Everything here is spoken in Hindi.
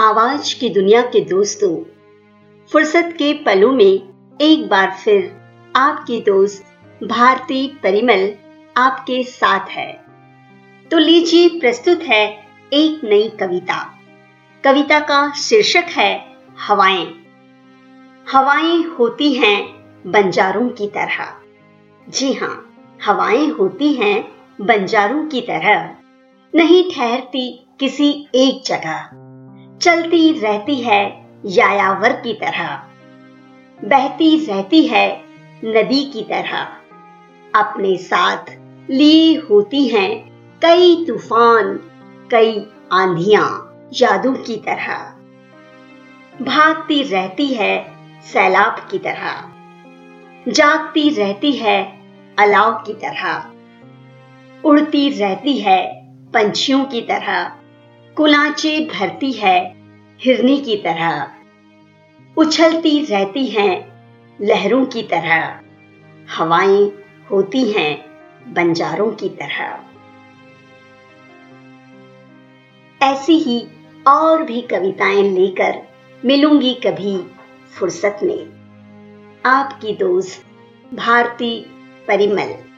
आवाज़ की दुनिया के दोस्तों, फुर्सत के पलों में एक बार फिर आपकी दोस्त भारती परिमल आपके साथ है। तो लीजिए प्रस्तुत है एक नई कविता। कविता का शीर्षक है हवाएँ। हवाएँ होती हैं बंजारों की तरह। जी हाँ हवाएँ होती हैं बंजारों की तरह। नहीं ठहरती किसी एक जगह। चलती रहती है यायावर की तरह। बहती रहती है नदी की तरह। अपने साथ लिए होती हैं कई तूफ़ान, कई आंधियाँ जादू की तरह। भागती रहती है सैलाब की तरह। जागती रहती है अलाव की तरह। उड़ती रहती है पंछियों की तरह। कुलाचे भरती है हिरनी की तरह। उछलती रहती हैं लहरों की तरह। हवाएँ होती हैं बंजारों की तरह। ऐसी ही और भी कविताएँ लेकर मिलूँगी कभी फुर्सत में। आपकी दोस्त भारती परिमल।